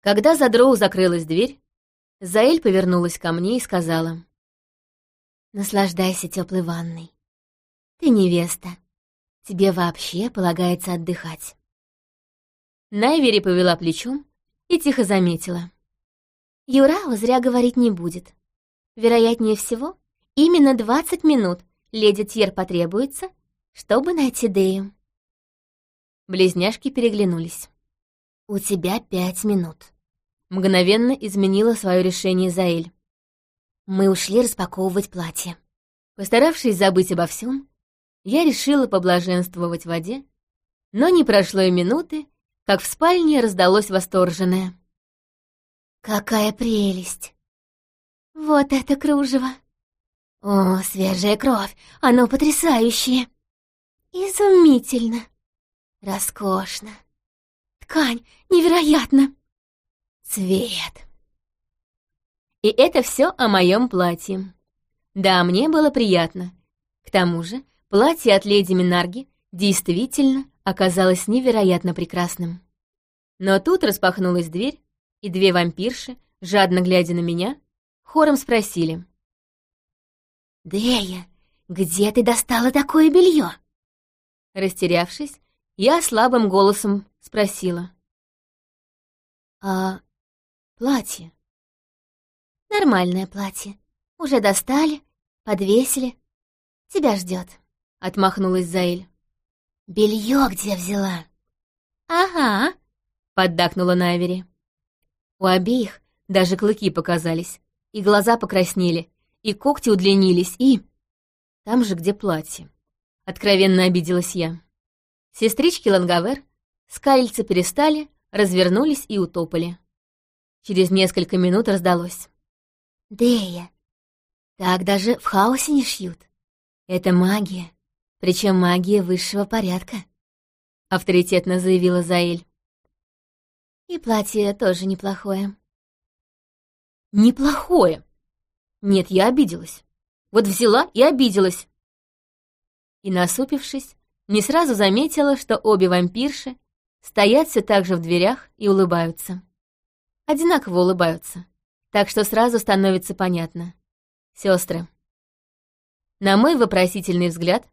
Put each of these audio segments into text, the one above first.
Когда за дроу закрылась дверь, Заэль повернулась ко мне и сказала. «Наслаждайся теплой ванной. Ты невеста. Тебе вообще полагается отдыхать». Найвери повела плечом и тихо заметила. «Юрау зря говорить не будет. Вероятнее всего, именно 20 минут леди Тьер потребуется, чтобы найти Дею». Близняшки переглянулись. «У тебя пять минут», — мгновенно изменила свое решение Заэль. Мы ушли распаковывать платье. Постаравшись забыть обо всем, я решила поблаженствовать в воде, но не прошло и минуты, как в спальне раздалось восторженное. «Какая прелесть! Вот это кружево! О, свежая кровь! Оно потрясающее! Изумительно! Роскошно!» Ткань! Невероятно! Цвет!» И это все о моем платье. Да, мне было приятно. К тому же, платье от леди Минарги действительно оказалось невероятно прекрасным. Но тут распахнулась дверь, и две вампирши, жадно глядя на меня, хором спросили. «Дея, где ты достала такое белье?» Растерявшись, я слабым голосом спросила. «А платье?» «Нормальное платье. Уже достали, подвесили. Тебя ждет», — отмахнулась Заэль. «Белье где взяла?» «Ага», — поддакнула Навери. У обеих даже клыки показались, и глаза покраснели, и когти удлинились, и... Там же, где платье. Откровенно обиделась я. Сестрички Лангавер скальцы перестали, развернулись и утопали. Через несколько минут раздалось. «Дея, так даже в хаосе не шьют. Это магия, причем магия высшего порядка», — авторитетно заявила Заэль. «И платье тоже неплохое». «Неплохое? Нет, я обиделась. Вот взяла и обиделась». И, насупившись, не сразу заметила, что обе вампирши стоят все так же в дверях и улыбаются. Одинаково улыбаются, так что сразу становится понятно. Сестры. На мой вопросительный взгляд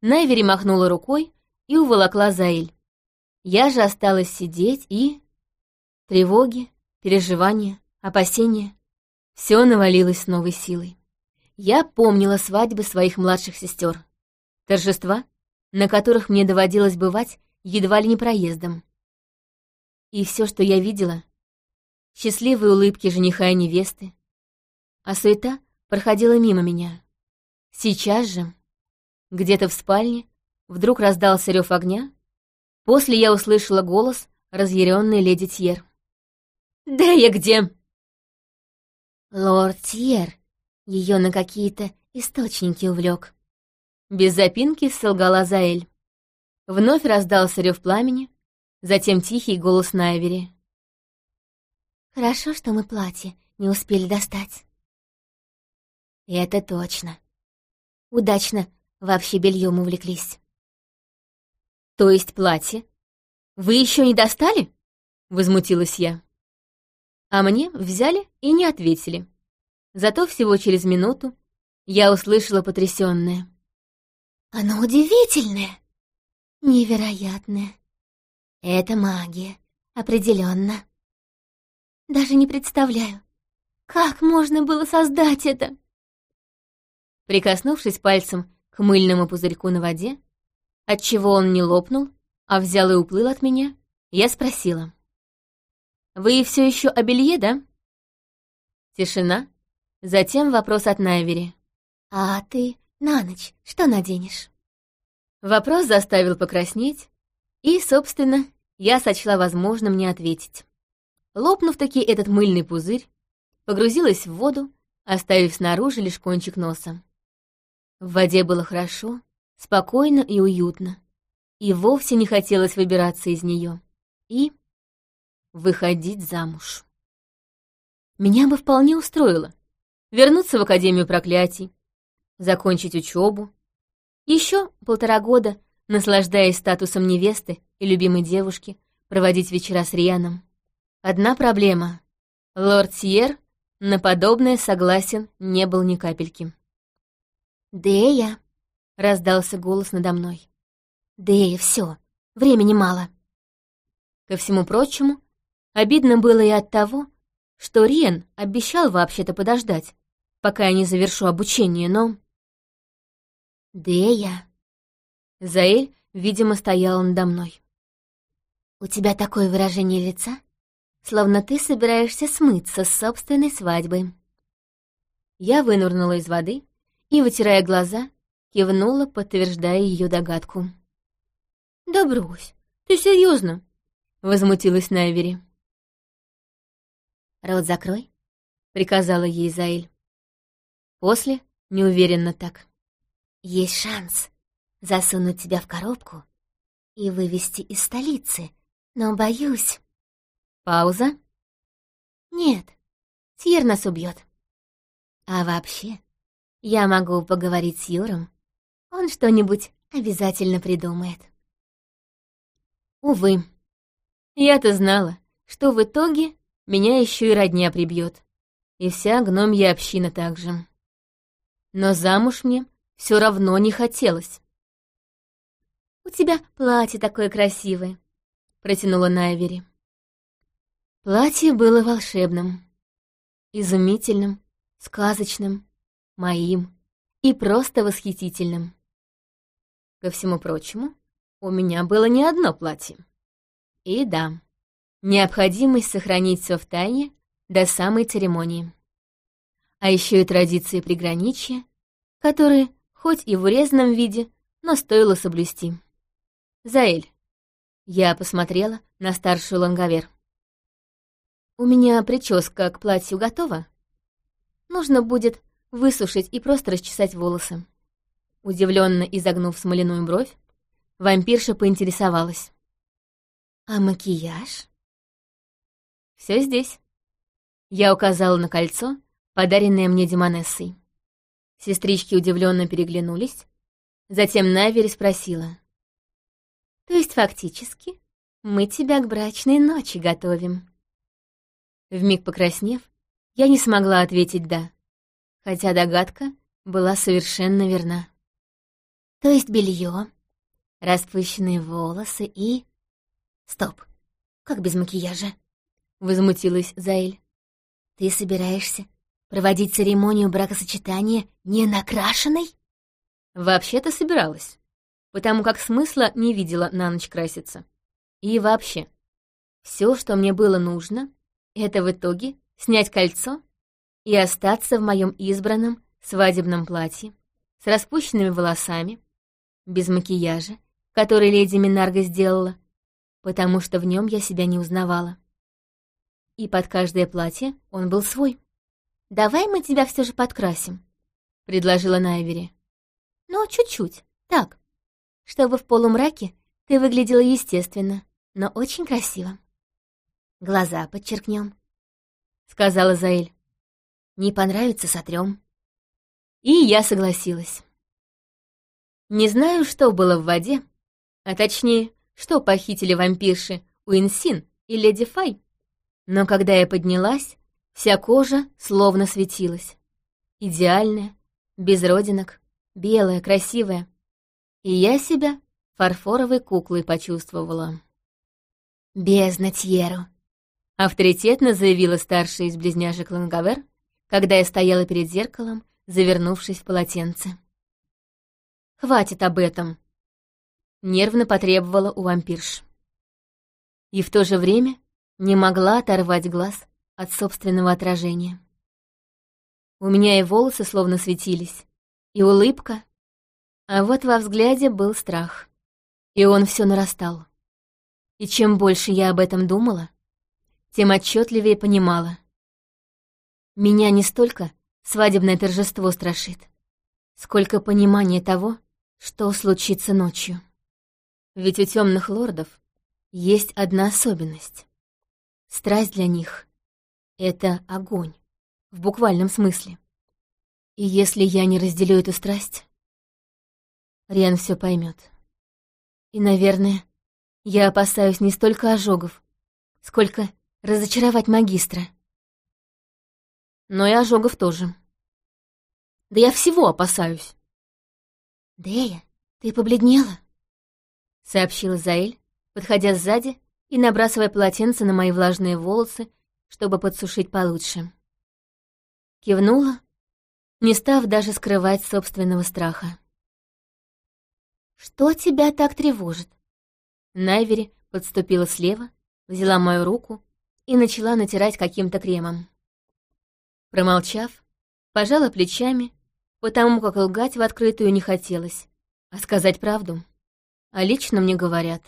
Найвери махнула рукой и уволокла Заэль. Я же осталась сидеть и... Тревоги, переживания, опасения. Все навалилось с новой силой. Я помнила свадьбы своих младших сестер, торжества, на которых мне доводилось бывать едва ли не проездом. И все, что я видела — счастливые улыбки жениха и невесты, а суета проходила мимо меня. Сейчас же, где-то в спальне, вдруг раздался рев огня, после я услышала голос разъяренной леди Тьер. «Да я где?» Лорд Тьер ее на какие-то источники увлек. Без запинки солгала Заэль. Вновь раздался рев пламени, затем тихий голос Найвери. «Хорошо, что мы платье не успели достать». Это точно. Удачно вообще бельем увлеклись. «То есть платье? Вы еще не достали?» — возмутилась я. А мне взяли и не ответили. Зато всего через минуту я услышала потрясённое. «Оно удивительное!» Невероятное. Это магия, определенно. Даже не представляю, как можно было создать это. Прикоснувшись пальцем к мыльному пузырьку на воде, отчего он не лопнул, а взял и уплыл от меня, я спросила. «Вы все еще о белье, да?» Тишина, затем вопрос от Найвери. «А ты на ночь что наденешь?» Вопрос заставил покраснеть, и, собственно, я сочла возможным не ответить. Лопнув таки этот мыльный пузырь, погрузилась в воду, оставив снаружи лишь кончик носа. В воде было хорошо, спокойно и уютно, и вовсе не хотелось выбираться из нее и выходить замуж. Меня бы вполне устроило вернуться в Академию проклятий, закончить учебу, еще полтора года, наслаждаясь статусом невесты и любимой девушки, проводить вечера с Рианом. Одна проблема. Лорд Сьер на подобное согласен не был ни капельки. «Дея!» — раздался голос надо мной. «Дея, все, времени мало». Ко всему прочему, обидно было и от того, что Риен обещал вообще-то подождать, пока я не завершу обучение, но... «Дея!» Заэль, видимо, стояла надо мной. «У тебя такое выражение лица, словно ты собираешься смыться с собственной свадьбы». Я вынурнула из воды и, вытирая глаза, кивнула, подтверждая ее догадку. «Да брось, ты серьезно? возмутилась Найвери. «Рот закрой», — приказала ей Заэль. После, неуверенно так. «Есть шанс засунуть тебя в коробку и вывести из столицы, но боюсь...» Пауза. «Нет, Тьер нас убьет. А вообще, я могу поговорить с Юром. Он что-нибудь обязательно придумает». Увы, я-то знала, что в итоге меня еще и родня прибьет, и вся гномья община также. Но замуж мне все равно не хотелось. «У тебя платье такое красивое», — протянула Найвери. Платье было волшебным, изумительным, сказочным, моим и просто восхитительным. Ко всему прочему, у меня было не одно платье. И да, необходимость сохранить все в тайне до самой церемонии. А еще и традиции приграничья, которые, хоть и в урезанном виде, но стоило соблюсти. Заэль. Я посмотрела на старшую ланговер. У меня прическа к платью готова. Нужно будет высушить и просто расчесать волосы. Удивленно изогнув смоляную бровь, вампирша поинтересовалась. «А макияж?» Все здесь». Я указала на кольцо, подаренное мне Демонессой. Сестрички удивленно переглянулись. Затем Навери спросила. «То есть фактически мы тебя к брачной ночи готовим?» Вмиг покраснев, я не смогла ответить «да», хотя догадка была совершенно верна. «То есть белье, распущенные волосы и...» «Стоп! Как без макияжа?» — возмутилась Заэль. «Ты собираешься проводить церемонию бракосочетания не накрашенной?» «Вообще-то собиралась, потому как смысла не видела на ночь краситься. И вообще, все, что мне было нужно, это в итоге снять кольцо и остаться в моем избранном свадебном платье с распущенными волосами, без макияжа, который леди Минарга сделала, потому что в нем я себя не узнавала. И под каждое платье он был свой. «Давай мы тебя все же подкрасим», — предложила Найвери. «Ну, чуть-чуть, так, чтобы в полумраке ты выглядела естественно, но очень красиво. Глаза подчеркнем», — сказала Заэль. «Не понравится, сотрем». И я согласилась. Не знаю, что было в воде, а точнее, что похитили вампирши Уинсин и Леди Фай. Но когда я поднялась, вся кожа словно светилась. Идеальная, без родинок, белая, красивая. И я себя фарфоровой куклой почувствовала. «Бездна Тьеру!» — авторитетно заявила старшая из близняшек Лангавер, когда я стояла перед зеркалом, завернувшись в полотенце. «Хватит об этом!» нервно потребовала у вампирш. И в то же время не могла оторвать глаз от собственного отражения. У меня и волосы словно светились, и улыбка, а вот во взгляде был страх. И он все нарастал. И чем больше я об этом думала, тем отчетливее понимала. Меня не столько свадебное торжество страшит, сколько понимание того, что случится ночью. Ведь у темных лордов есть одна особенность. Страсть для них — это огонь, в буквальном смысле. И если я не разделю эту страсть, Риан все поймет. И, наверное, я опасаюсь не столько ожогов, сколько разочаровать магистра. Но и ожогов тоже. Да я всего опасаюсь. «Дея, ты побледнела?» — сообщила Заэль, подходя сзади и набрасывая полотенце на мои влажные волосы, чтобы подсушить получше. Кивнула, не став даже скрывать собственного страха. «Что тебя так тревожит?» Найвери подступила слева, взяла мою руку и начала натирать каким-то кремом. Промолчав, пожала плечами, потому как лгать в открытую не хотелось, а сказать правду. А лично мне говорят.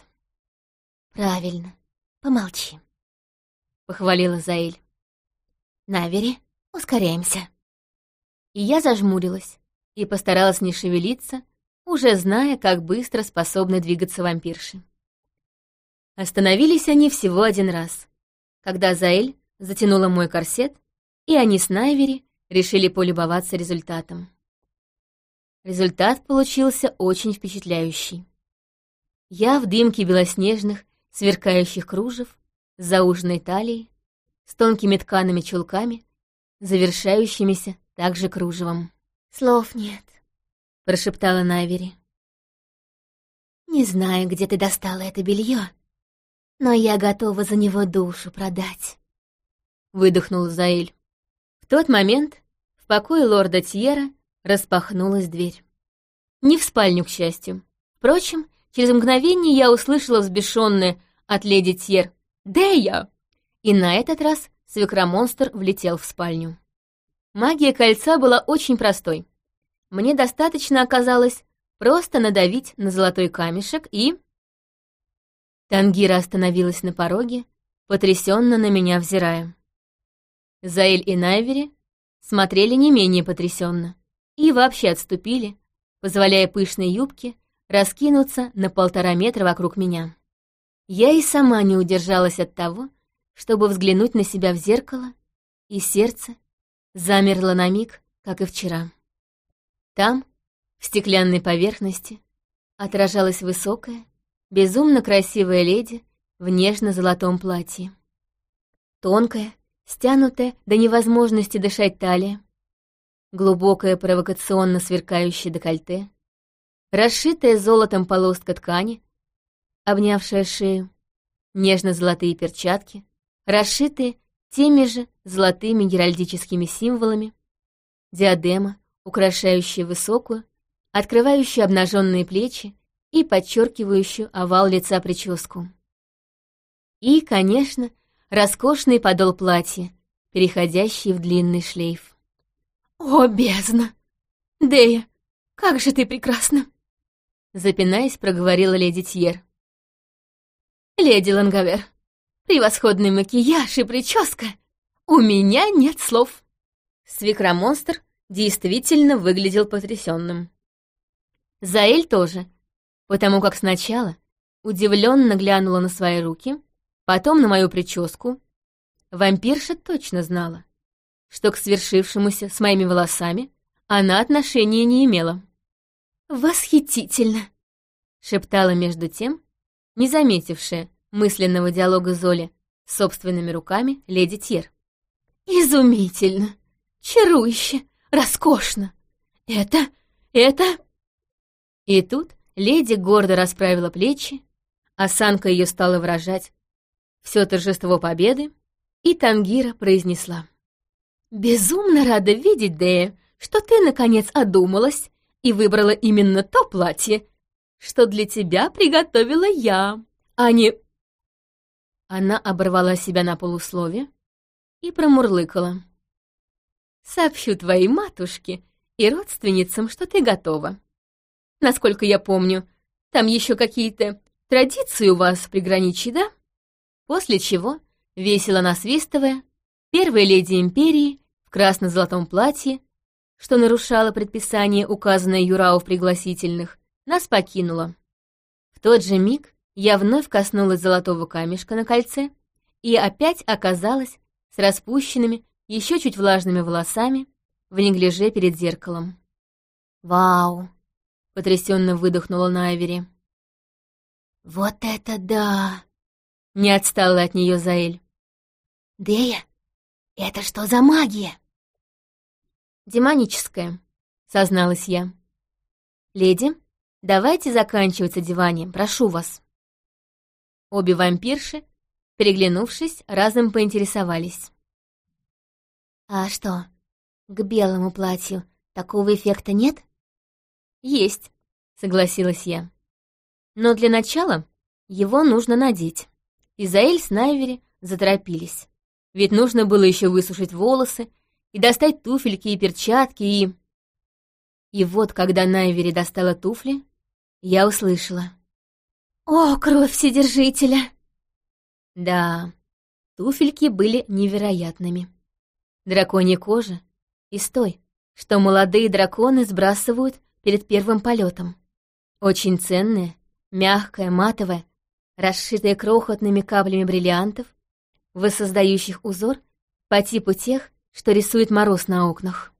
«Правильно, помолчи», — похвалила Заэль. «Навери, ускоряемся». И я зажмурилась и постаралась не шевелиться, уже зная, как быстро способны двигаться вампирши. Остановились они всего один раз, когда Заэль затянула мой корсет, и они с Найвери решили полюбоваться результатом. Результат получился очень впечатляющий. Я в дымке белоснежных, сверкающих кружев, с зауженной талией, с тонкими ткаными чулками, завершающимися также кружевом. «Слов нет», — прошептала Найвери. «Не знаю, где ты достала это белье, но я готова за него душу продать», — выдохнул Заэль. В тот момент в покое лорда Тьера распахнулась дверь. Не в спальню, к счастью. Впрочем, через мгновение я услышала взбешенное от леди Тьер «Дея!» И на этот раз свекромонстр влетел в спальню. Магия кольца была очень простой. Мне достаточно оказалось просто надавить на золотой камешек и... Тангира остановилась на пороге, потрясенно на меня взирая. Заэль и Найвери смотрели не менее потрясенно и вообще отступили, позволяя пышной юбке раскинуться на полтора метра вокруг меня. Я и сама не удержалась от того, чтобы взглянуть на себя в зеркало, и сердце замерло на миг, как и вчера. Там, в стеклянной поверхности, отражалась высокая, безумно красивая леди в нежно-золотом платье. Тонкая, стянутая до невозможности дышать талия, глубокое провокационно сверкающее декольте, расшитая золотом полостка ткани, обнявшая шею, нежно-золотые перчатки, расшитые теми же золотыми геральдическими символами, диадема, украшающая высокую, открывающую обнаженные плечи и подчеркивающую овал лица прическу. И, конечно, роскошный подол платья, переходящий в длинный шлейф. «О, бездна! Дея, как же ты прекрасна!» Запинаясь, проговорила леди Тьер. «Леди Лангавер, превосходный макияж и прическа! У меня нет слов!» Свекромонстр действительно выглядел потрясенным. Заэль тоже, потому как сначала удивленно глянула на свои руки, потом на мою прическу. Вампирша точно знала что к свершившемуся с моими волосами она отношения не имела. «Восхитительно!» — шептала между тем, не заметившая мысленного диалога Золи с собственными руками леди Тьер. «Изумительно! Чарующе! Роскошно! Это... это...» И тут леди гордо расправила плечи, осанка ее стала выражать все торжество победы, и Тангира произнесла. «Безумно рада видеть, Дея, что ты, наконец, одумалась и выбрала именно то платье, что для тебя приготовила я, а не...» Она оборвала себя на полуслове и промурлыкала. «Сообщу твоей матушке и родственницам, что ты готова. Насколько я помню, там еще какие-то традиции у вас в приграничье, да?» После чего, весело насвистывая, первая леди империи в красно-золотом платье, что нарушало предписание, указанное Юрау в пригласительных, нас покинула. В тот же миг я вновь коснулась золотого камешка на кольце и опять оказалась с распущенными, еще чуть влажными волосами в неглиже перед зеркалом. «Вау!» — потрясенно выдохнула Найвери. «Вот это да!» — не отстала от нее Заэль. «Дея, это что за магия?» «Демоническая», — созналась я. «Леди, давайте заканчивать одеванием, прошу вас». Обе вампирши, переглянувшись, разом поинтересовались. «А что, к белому платью такого эффекта нет?» «Есть», — согласилась я. «Но для начала его нужно надеть». Изаэль с Найвери заторопились. Ведь нужно было еще высушить волосы и достать туфельки и перчатки, и... И вот, когда Найвери достала туфли, я услышала. «О, кровь Вседержителя!» Да, туфельки были невероятными. Драконья кожа из той, что молодые драконы сбрасывают перед первым полетом. Очень ценная, мягкая, матовая, расшитая крохотными каплями бриллиантов, воссоздающих узор по типу тех, что рисует мороз на окнах.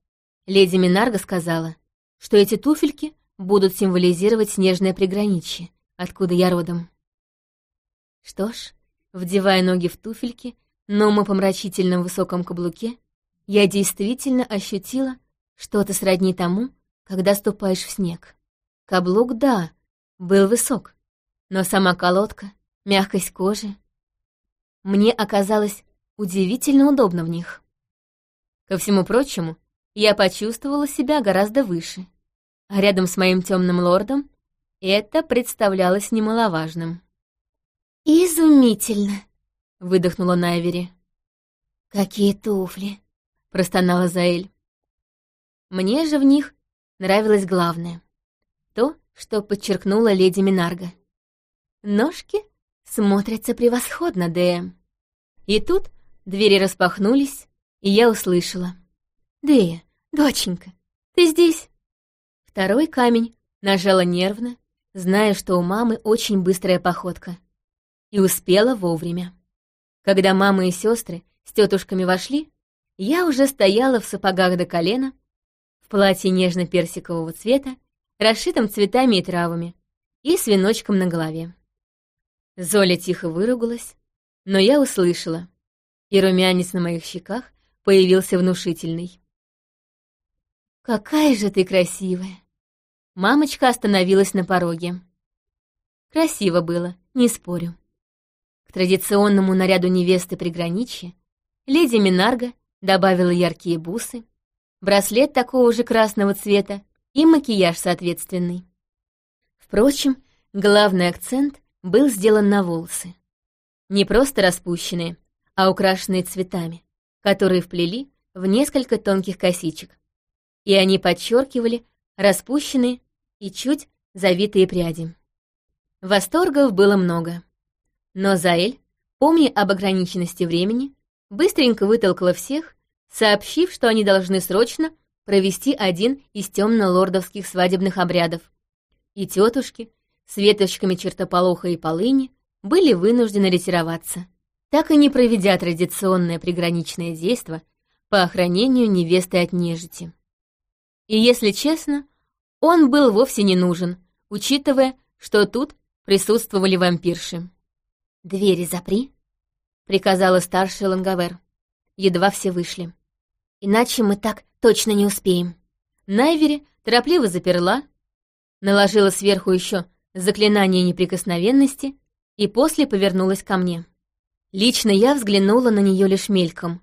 Леди Минарга сказала, что эти туфельки будут символизировать снежное приграничье, откуда я родом. Что ж, вдевая ноги в туфельки, но мы помрачительном высоком каблуке, я действительно ощутила что-то сродни тому, когда ступаешь в снег. Каблук, да, был высок, но сама колодка, мягкость кожи, мне оказалось удивительно удобно в них. Ко всему прочему, я почувствовала себя гораздо выше, а рядом с моим темным лордом это представлялось немаловажным. «Изумительно!» — выдохнула Найвери. «Какие туфли!» — простонала Заэль. Мне же в них нравилось главное. То, что подчеркнула леди Минарга. Ножки смотрятся превосходно, Дея. И тут двери распахнулись, и я услышала. «Дея, доченька, ты здесь?» Второй камень нажала нервно, зная, что у мамы очень быстрая походка. И успела вовремя. Когда мама и сестры с тетушками вошли, я уже стояла в сапогах до колена, в платье нежно-персикового цвета, расшитом цветами и травами, и с веночком на голове. Золя тихо выругалась, но я услышала, и румянец на моих щеках появился внушительный. «Какая же ты красивая!» Мамочка остановилась на пороге. Красиво было, не спорю. К традиционному наряду невесты приграничья леди Минарга добавила яркие бусы, браслет такого же красного цвета и макияж соответственный. Впрочем, главный акцент был сделан на волосы. Не просто распущенные, а украшенные цветами, которые вплели в несколько тонких косичек. И они подчеркивали распущенные и чуть завитые пряди. Восторгов было много. Но Заэль, помня об ограниченности времени, быстренько вытолкала всех, сообщив, что они должны срочно провести один из темно-лордовских свадебных обрядов. И тетушки, с веточками чертополоха и полыни были вынуждены ретироваться, так и не проведя традиционное приграничное действо по охранению невесты от нежити. И если честно, он был вовсе не нужен, учитывая, что тут присутствовали вампирши. «Двери запри», — приказала старший Лангавер. Едва все вышли. «Иначе мы так точно не успеем». Найвери торопливо заперла, наложила сверху еще заклинание неприкосновенности и после повернулась ко мне. Лично я взглянула на нее лишь мельком,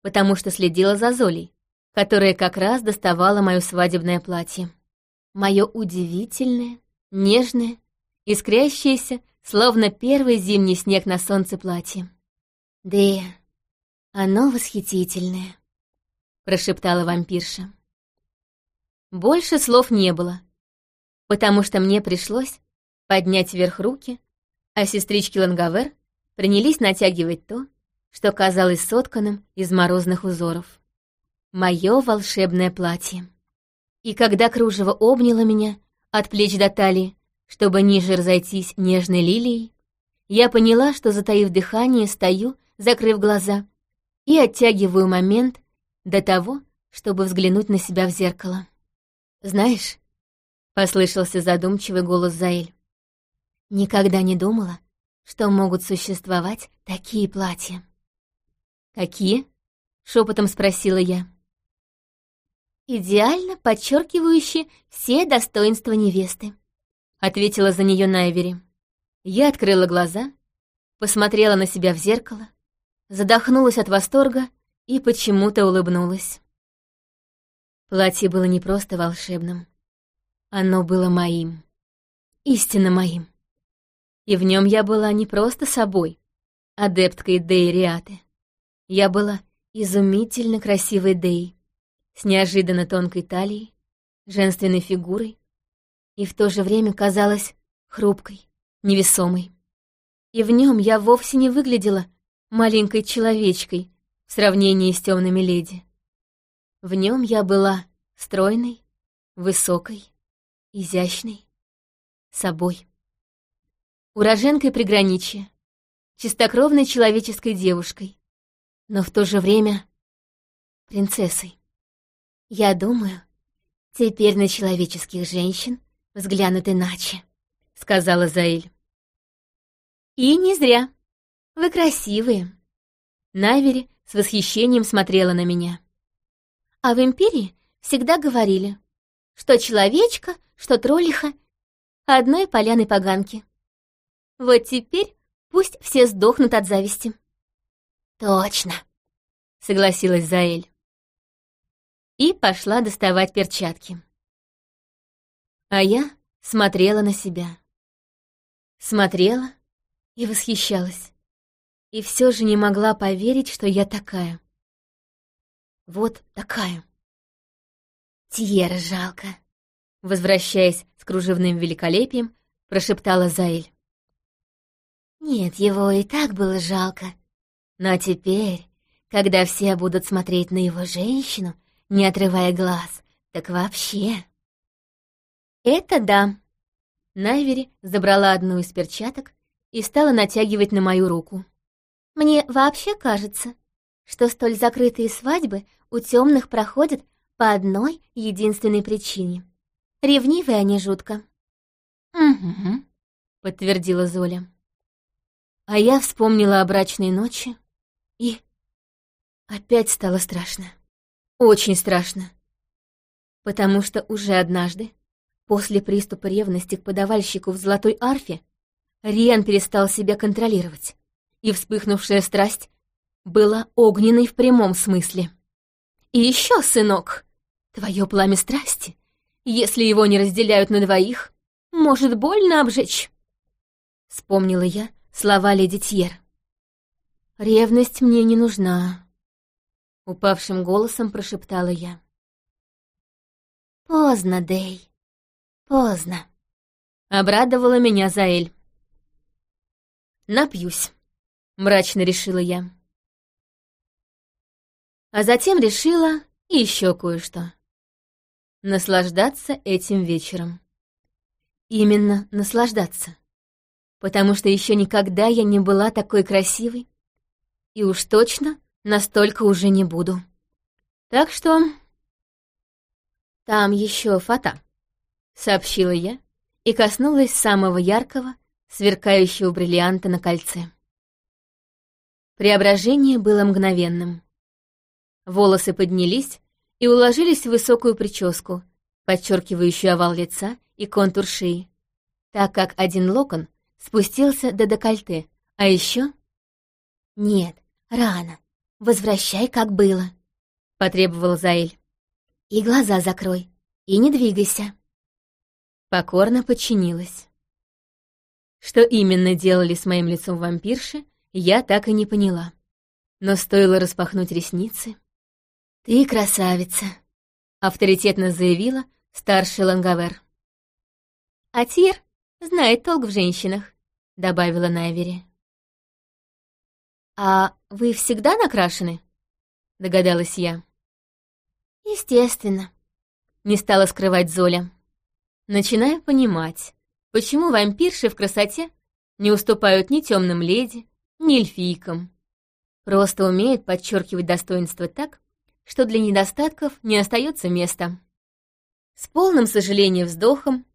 потому что следила за Золей, которая как раз доставала мое свадебное платье. Мое удивительное, нежное, искрящееся, словно первый зимний снег на солнце платье. «Да, оно восхитительное», — прошептала вампирша. Больше слов не было, потому что мне пришлось поднять вверх руки, а сестрички Лангавер принялись натягивать то, что казалось сотканным из морозных узоров. Мое волшебное платье. И когда кружево обняло меня от плеч до талии, чтобы ниже разойтись нежной лилией, я поняла, что, затаив дыхание, стою, закрыв глаза, и оттягиваю момент до того, чтобы взглянуть на себя в зеркало. «Знаешь», — послышался задумчивый голос Заэль, Никогда не думала, что могут существовать такие платья. «Какие?» — шепотом спросила я. «Идеально подчеркивающие все достоинства невесты», — ответила за нее Найвери. Я открыла глаза, посмотрела на себя в зеркало, задохнулась от восторга и почему-то улыбнулась. Платье было не просто волшебным. Оно было моим. Истинно моим. И в нем я была не просто собой, адепткой Дейриаты. Я была изумительно красивой Дей, с неожиданно тонкой талией, женственной фигурой, и в то же время казалась хрупкой, невесомой. И в нем я вовсе не выглядела маленькой человечкой в сравнении с темными леди. В нем я была стройной, высокой, изящной, собой. Уроженкой приграничья, чистокровной человеческой девушкой, но в то же время принцессой. Я думаю, теперь на человеческих женщин взглянут иначе, сказала Заэль. И не зря. Вы красивые. Навери с восхищением смотрела на меня. А в Империи всегда говорили, что человечка, что троллиха — одной поляной поганки. Вот теперь пусть все сдохнут от зависти. Точно, согласилась Заэль. И пошла доставать перчатки. А я смотрела на себя. Смотрела и восхищалась. И все же не могла поверить, что я такая. Вот такая. Тьера жалко. Возвращаясь с кружевным великолепием, прошептала Заэль. Нет, его и так было жалко. Но теперь, когда все будут смотреть на его женщину, не отрывая глаз, так вообще... Это да. Найвери забрала одну из перчаток и стала натягивать на мою руку. Мне вообще кажется, что столь закрытые свадьбы у темных проходят по одной единственной причине. Ревнивые они жутко. «Угу», — подтвердила Золя. А я вспомнила о брачной ночи, и опять стало страшно. Очень страшно. Потому что уже однажды, после приступа ревности к подавальщику в золотой арфе, Риан перестал себя контролировать, и вспыхнувшая страсть была огненной в прямом смысле. И еще, сынок, Твое пламя страсти, если его не разделяют на двоих, может больно обжечь. Вспомнила я слова леди Тьер. Ревность мне не нужна. Упавшим голосом прошептала я. Поздно, Дей, поздно. Обрадовала меня Заэль. Напьюсь, мрачно решила я. А затем решила еще кое-что наслаждаться этим вечером. Именно наслаждаться. Потому что еще никогда я не была такой красивой, и уж точно настолько уже не буду. Так что... Там еще фата, сообщила я и коснулась самого яркого, сверкающего бриллианта на кольце. Преображение было мгновенным. Волосы поднялись, и уложились в высокую прическу, подчеркивающую овал лица и контур шеи, так как один локон спустился до декольте, а еще... «Нет, рано. Возвращай, как было», — потребовал Заэль. «И глаза закрой, и не двигайся». Покорно подчинилась. Что именно делали с моим лицом вампирши, я так и не поняла. Но стоило распахнуть ресницы... «Ты красавица», — авторитетно заявила старший Лангавер. «А Тир знает толк в женщинах», — добавила Найвери. «А вы всегда накрашены?» — догадалась я. «Естественно», — не стала скрывать Золя. Начинаю понимать, почему вампирши в красоте не уступают ни темным леди, ни эльфийкам. Просто умеют подчеркивать достоинства так, что для недостатков не остается места. С полным сожалением вздохом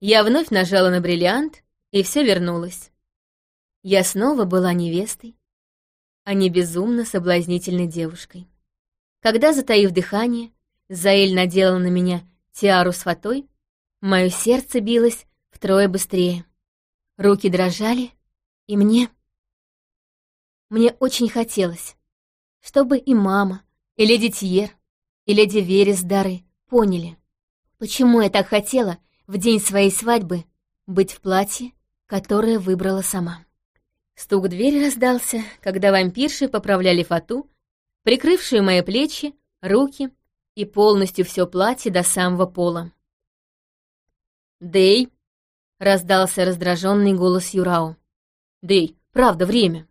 я вновь нажала на бриллиант, и все вернулось. Я снова была невестой. А не безумно соблазнительной девушкой. Когда, затаив дыхание, Заэль надела на меня тиару с фатой, мое сердце билось втрое быстрее. Руки дрожали, и мне... Мне очень хотелось, чтобы и мама, и леди Тьер, и леди Верес Дары поняли, почему я так хотела в день своей свадьбы быть в платье, которое выбрала сама. Стук в дверь раздался, когда вампирши поправляли фату, прикрывшую мои плечи, руки и полностью все платье до самого пола. «Дэй!» — раздался раздраженный голос Юрао. «Дэй, правда, время!»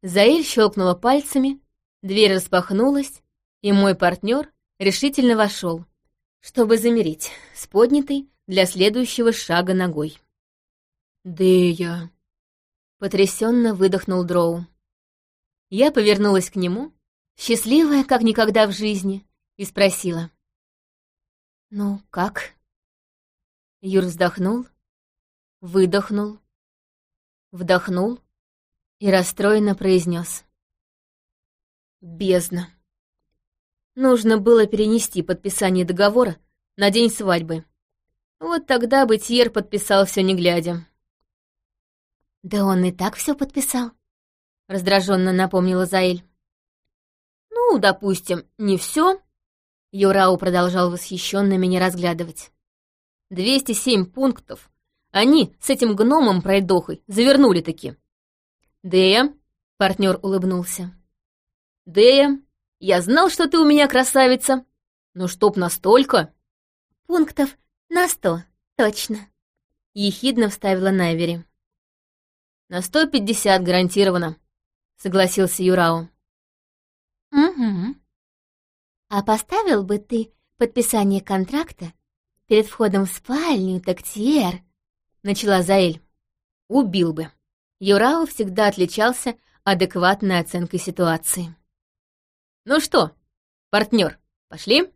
Заэль щелкнула пальцами, дверь распахнулась, и мой партнер решительно вошел, чтобы замереть с поднятой для следующего шага ногой. «Дэя!» — потрясенно выдохнул Дроу. Я повернулась к нему, счастливая, как никогда в жизни, и спросила. «Ну, как?» Юр вздохнул, выдохнул, вдохнул и расстроенно произнес. «Бездна!» Нужно было перенести подписание договора на день свадьбы. Вот тогда бы Тьер подписал все не глядя. «Да он и так все подписал», — раздраженно напомнила Заэль. «Ну, допустим, не все. Юрау продолжал восхищенно меня разглядывать. «Двести семь пунктов. Они с этим гномом пройдохой завернули-таки». «Дея», — партнер улыбнулся. «Дея, я знал, что ты у меня красавица. Но чтоб настолько...» «Пунктов на сто, точно», — ехидно вставила Найвери. «На сто пятьдесят гарантированно», — согласился Юрао. «Угу. А поставил бы ты подписание контракта перед входом в спальню, тактиер?» — начала Заэль. «Убил бы». Юрао всегда отличался адекватной оценкой ситуации. «Ну что, партнер, пошли?»